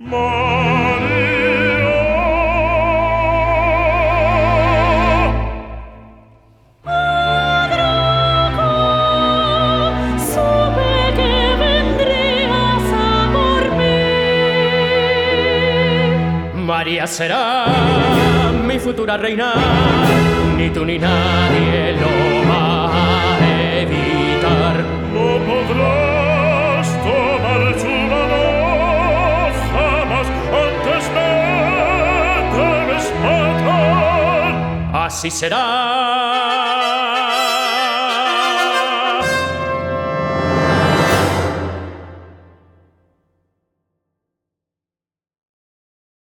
María será mi futura reina, ni tú ni nadie así será.